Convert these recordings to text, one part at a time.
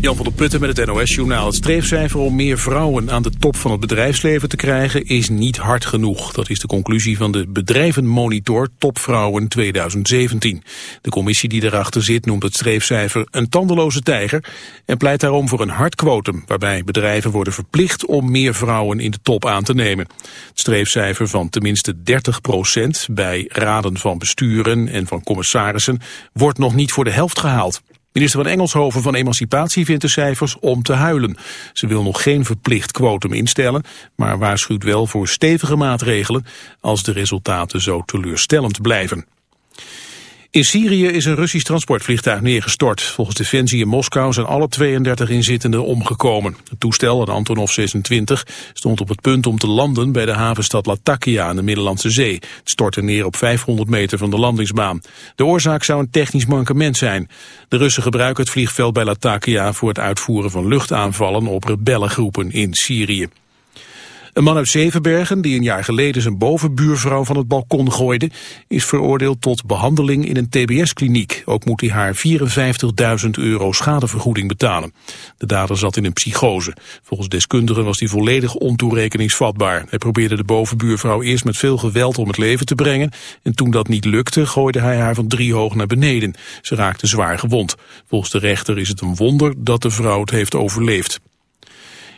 Jan van der Putten met het NOS-journaal. Het streefcijfer om meer vrouwen aan de top van het bedrijfsleven te krijgen is niet hard genoeg. Dat is de conclusie van de Bedrijvenmonitor Topvrouwen 2017. De commissie die erachter zit noemt het streefcijfer een tandeloze tijger... en pleit daarom voor een hard quotum... waarbij bedrijven worden verplicht om meer vrouwen in de top aan te nemen. Het streefcijfer van tenminste 30% bij raden van besturen en van commissarissen... wordt nog niet voor de helft gehaald. Minister van Engelshoven van Emancipatie vindt de cijfers om te huilen. Ze wil nog geen verplicht kwotum instellen, maar waarschuwt wel voor stevige maatregelen als de resultaten zo teleurstellend blijven. In Syrië is een Russisch transportvliegtuig neergestort. Volgens Defensie in Moskou zijn alle 32 inzittenden omgekomen. Het toestel, een Antonov 26, stond op het punt om te landen bij de havenstad Latakia aan de Middellandse Zee. Het stortte neer op 500 meter van de landingsbaan. De oorzaak zou een technisch mankement zijn. De Russen gebruiken het vliegveld bij Latakia voor het uitvoeren van luchtaanvallen op rebellengroepen in Syrië. Een man uit Zevenbergen, die een jaar geleden zijn bovenbuurvrouw van het balkon gooide, is veroordeeld tot behandeling in een tbs-kliniek. Ook moet hij haar 54.000 euro schadevergoeding betalen. De dader zat in een psychose. Volgens deskundigen was hij volledig ontoerekeningsvatbaar. Hij probeerde de bovenbuurvrouw eerst met veel geweld om het leven te brengen. En toen dat niet lukte, gooide hij haar van drie hoog naar beneden. Ze raakte zwaar gewond. Volgens de rechter is het een wonder dat de vrouw het heeft overleefd.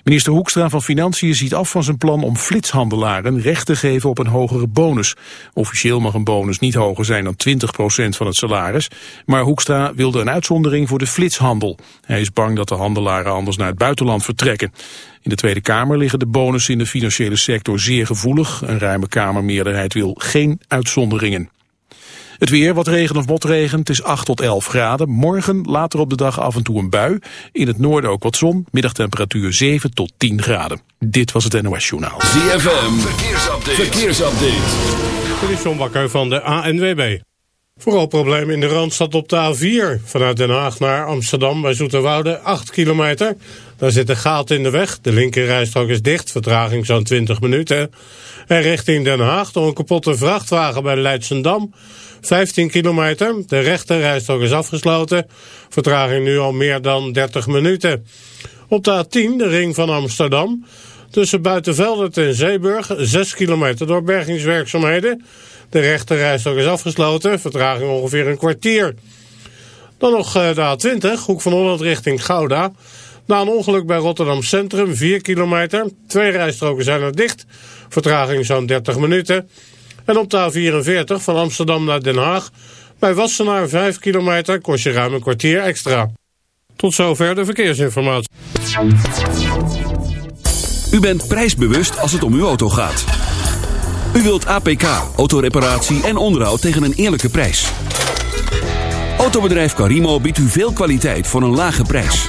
Minister Hoekstra van Financiën ziet af van zijn plan om flitshandelaren recht te geven op een hogere bonus. Officieel mag een bonus niet hoger zijn dan 20% van het salaris, maar Hoekstra wilde een uitzondering voor de flitshandel. Hij is bang dat de handelaren anders naar het buitenland vertrekken. In de Tweede Kamer liggen de bonussen in de financiële sector zeer gevoelig. Een ruime Kamermeerderheid wil geen uitzonderingen. Het weer, wat regen of motregen, het is 8 tot 11 graden. Morgen later op de dag af en toe een bui. In het noorden ook wat zon, middagtemperatuur 7 tot 10 graden. Dit was het NOS Journaal. ZFM, verkeersupdate. verkeersupdate. Dit is John Bakker van de ANWB. Vooral probleem in de Randstad op de A4. Vanuit Den Haag naar Amsterdam bij Zoeterwoude 8 kilometer. Daar zit een gat in de weg. De linkerrijstrook is dicht, vertraging zo'n 20 minuten. En richting Den Haag door een kapotte vrachtwagen bij Leidsendam 15 kilometer. De rechterrijstrook is afgesloten. Vertraging nu al meer dan 30 minuten. Op de A10, de ring van Amsterdam. Tussen Buitenveldert en Zeeburg, 6 kilometer door bergingswerkzaamheden. De rechterrijstrook is afgesloten. Vertraging ongeveer een kwartier. Dan nog eh, de A20, hoek van Holland richting Gouda. Na een ongeluk bij Rotterdam Centrum, 4 kilometer. Twee rijstroken zijn er dicht. Vertraging zo'n 30 minuten. En op de A44 van Amsterdam naar Den Haag... bij Wassenaar 5 kilometer kost je ruim een kwartier extra. Tot zover de verkeersinformatie. U bent prijsbewust als het om uw auto gaat. U wilt APK, autoreparatie en onderhoud tegen een eerlijke prijs. Autobedrijf Carimo biedt u veel kwaliteit voor een lage prijs.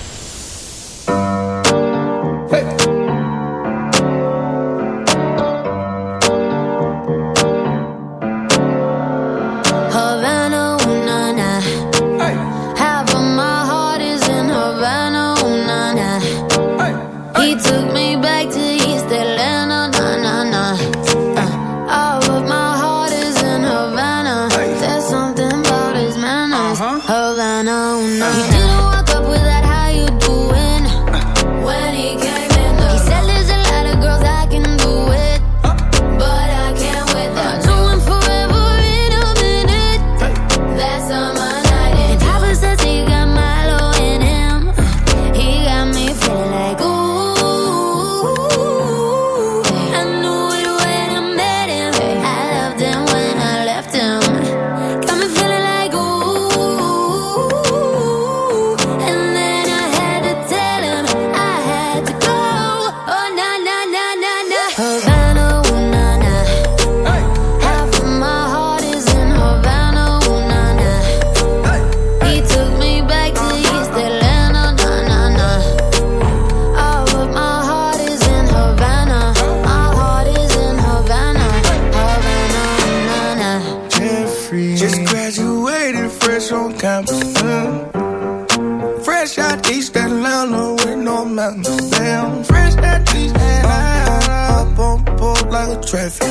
fresh on campus. Mm. Fresh out East Atlanta with no mountains. Damn, fresh out East Atlanta. Up, up on board like a traffic.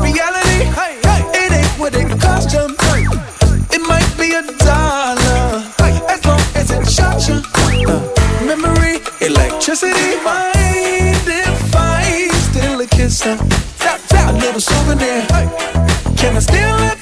Reality. Hey, hey. It ain't what it cost you. It might be a dollar. As long as it shocks you. Uh, memory, electricity. Mind if I steal a kiss? Uh, tap, tap. A little souvenir. Can I steal it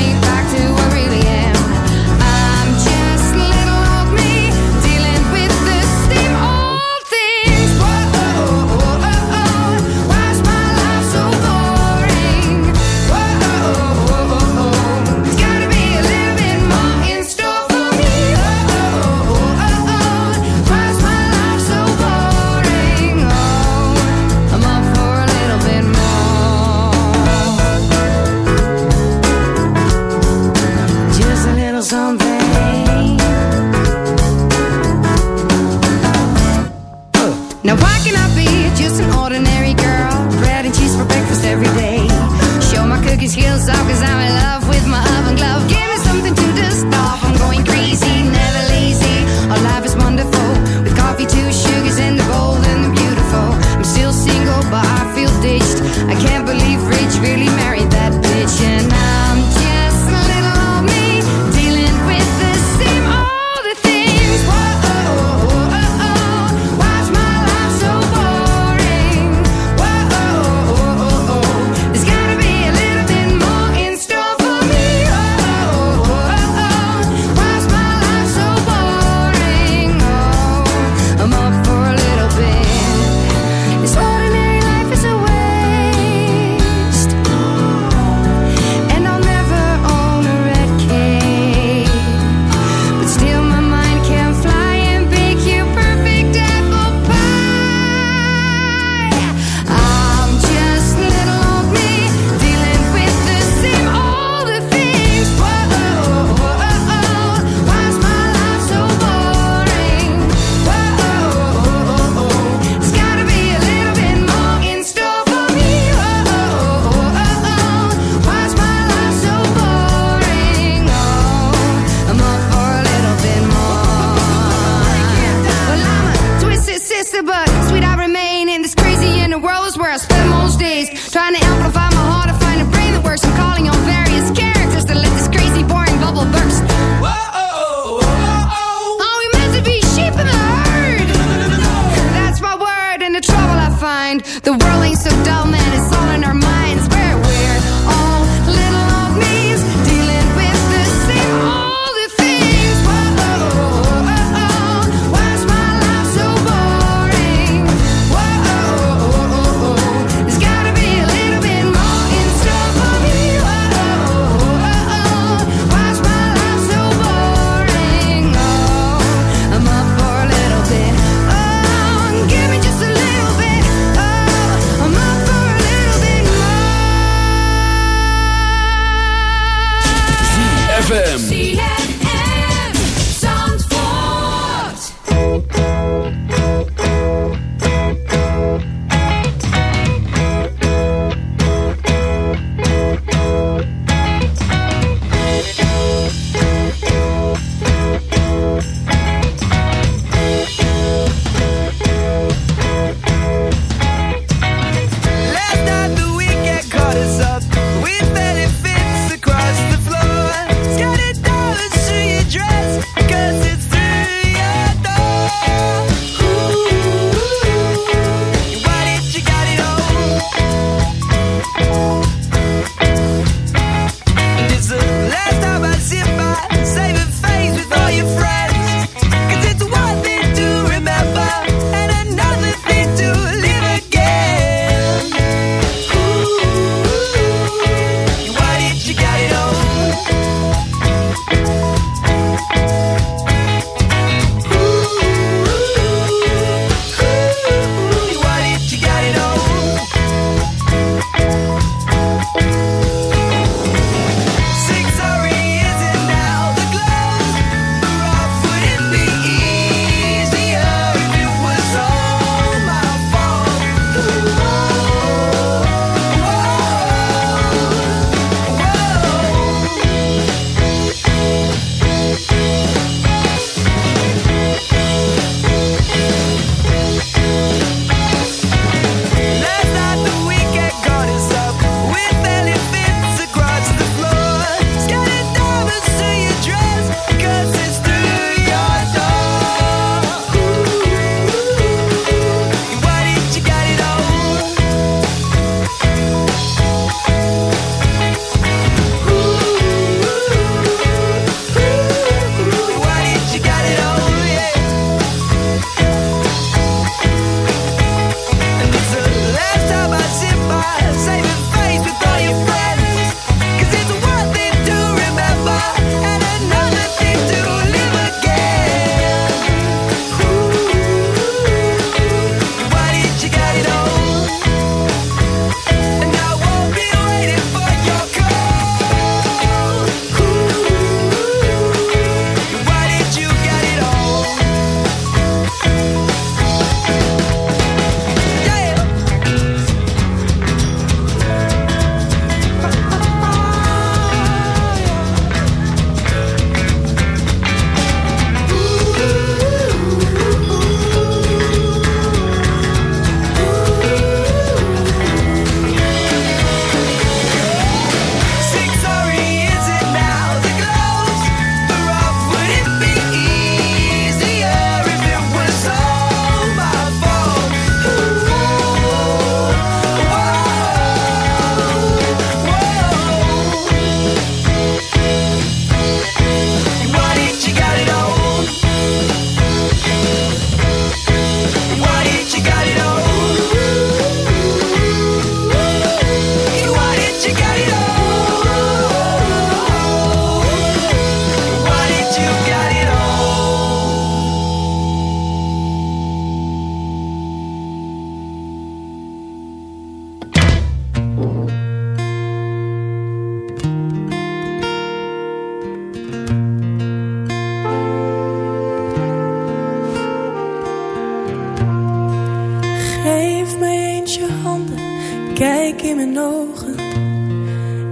ZFM.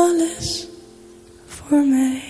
Alles voor mij.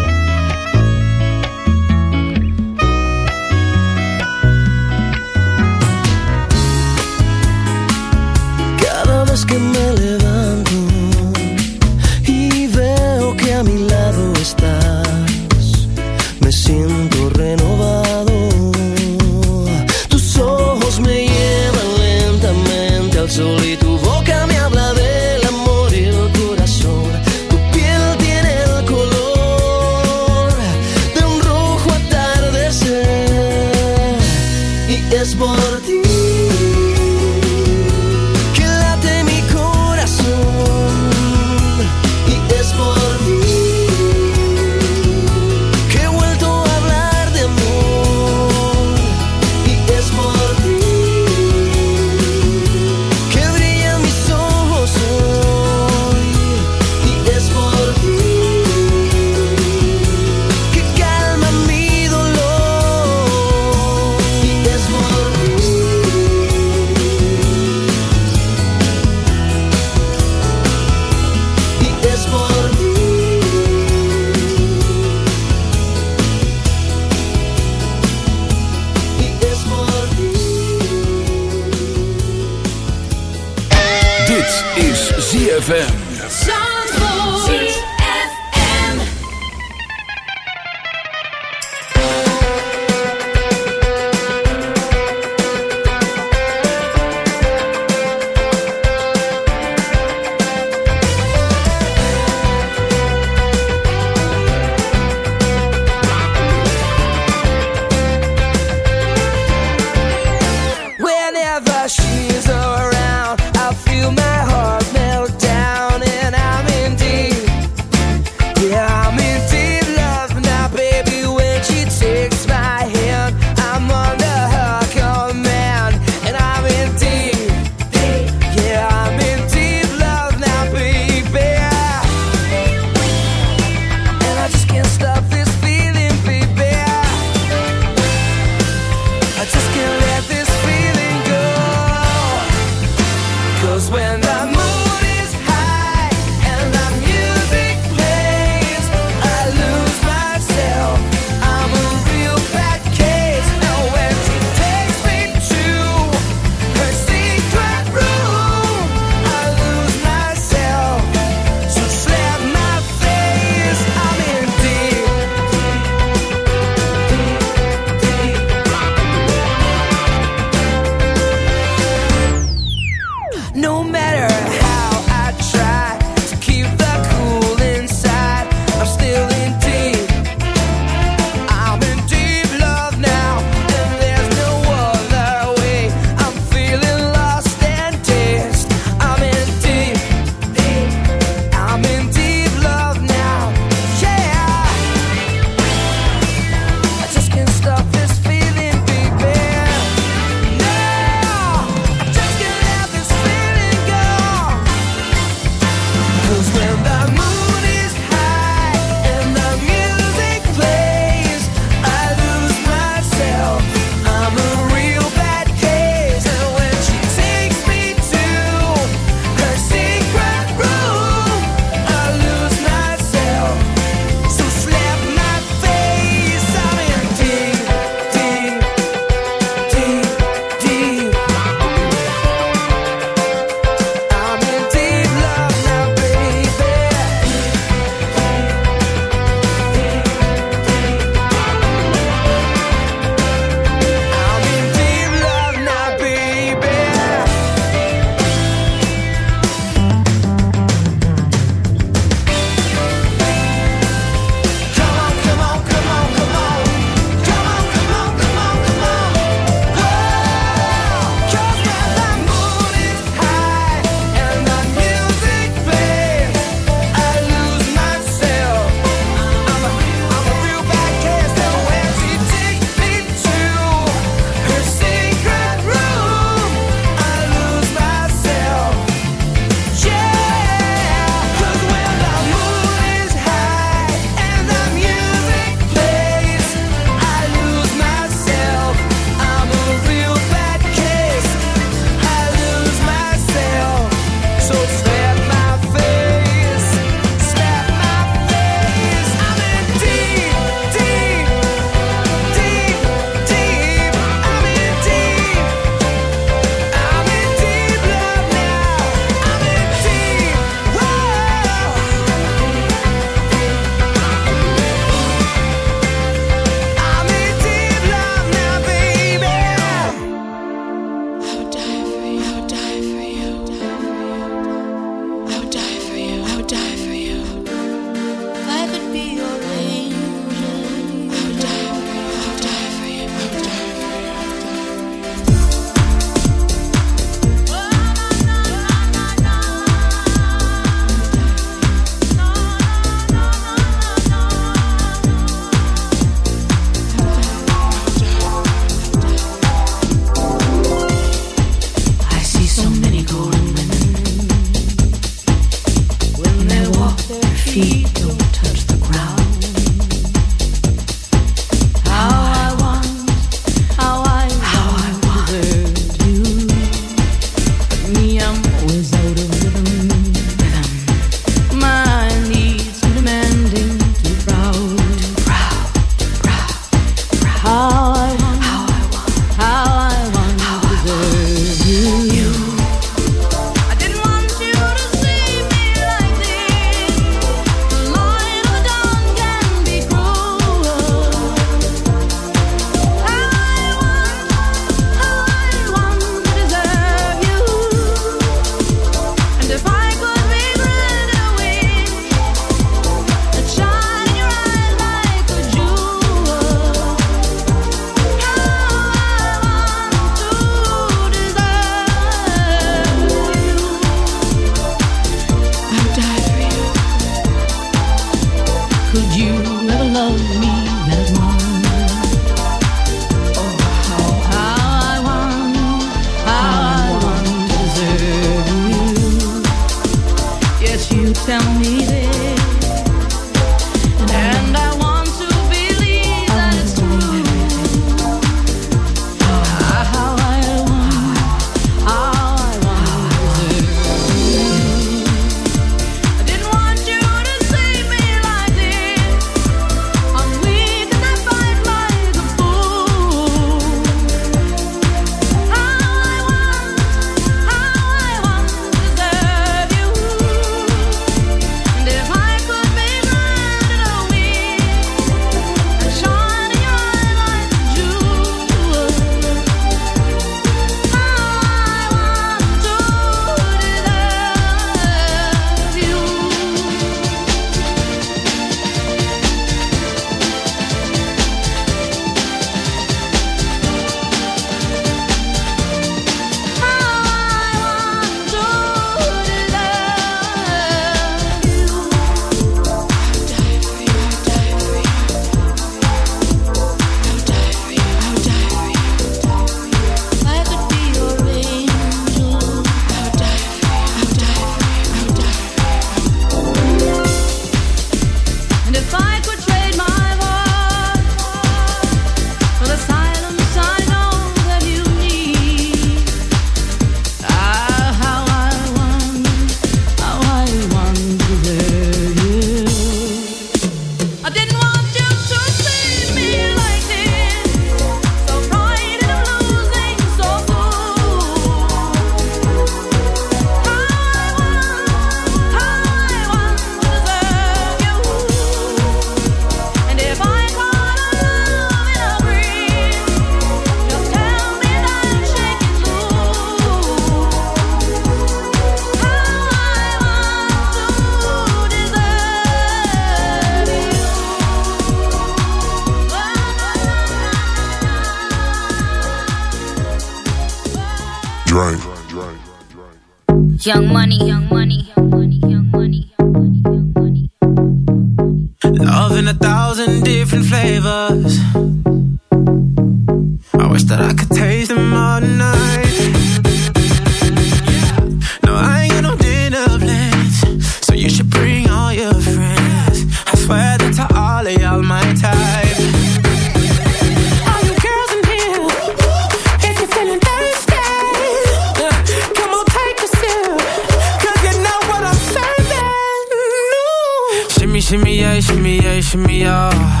Shimmy, shimmy, yeah, shimmy, yeah, shimmy, yeah.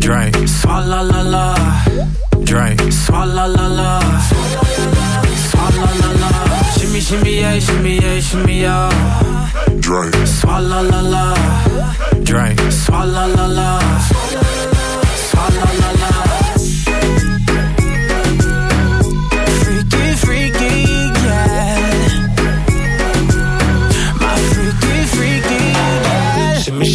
Drink, swalla la la. Drink, swalla la la. Swalla la la. Shimmy, shimmy, yeah, shimmy, yeah, shimmy, yeah. Drink. Swalla la la. Drink, swalla la la. Swalla la la.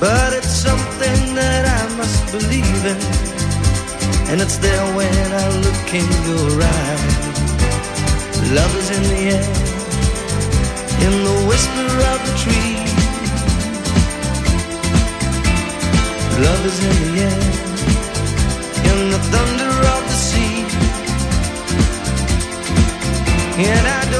But it's something that I must believe in. And it's there when I look in your eyes. Love is in the air, in the whisper of the tree. Love is in the air, in the thunder of the sea. And I don't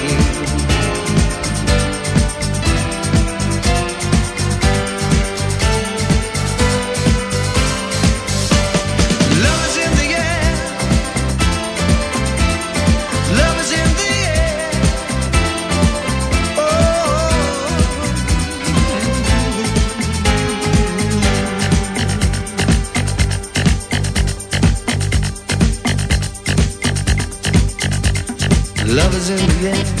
yeah.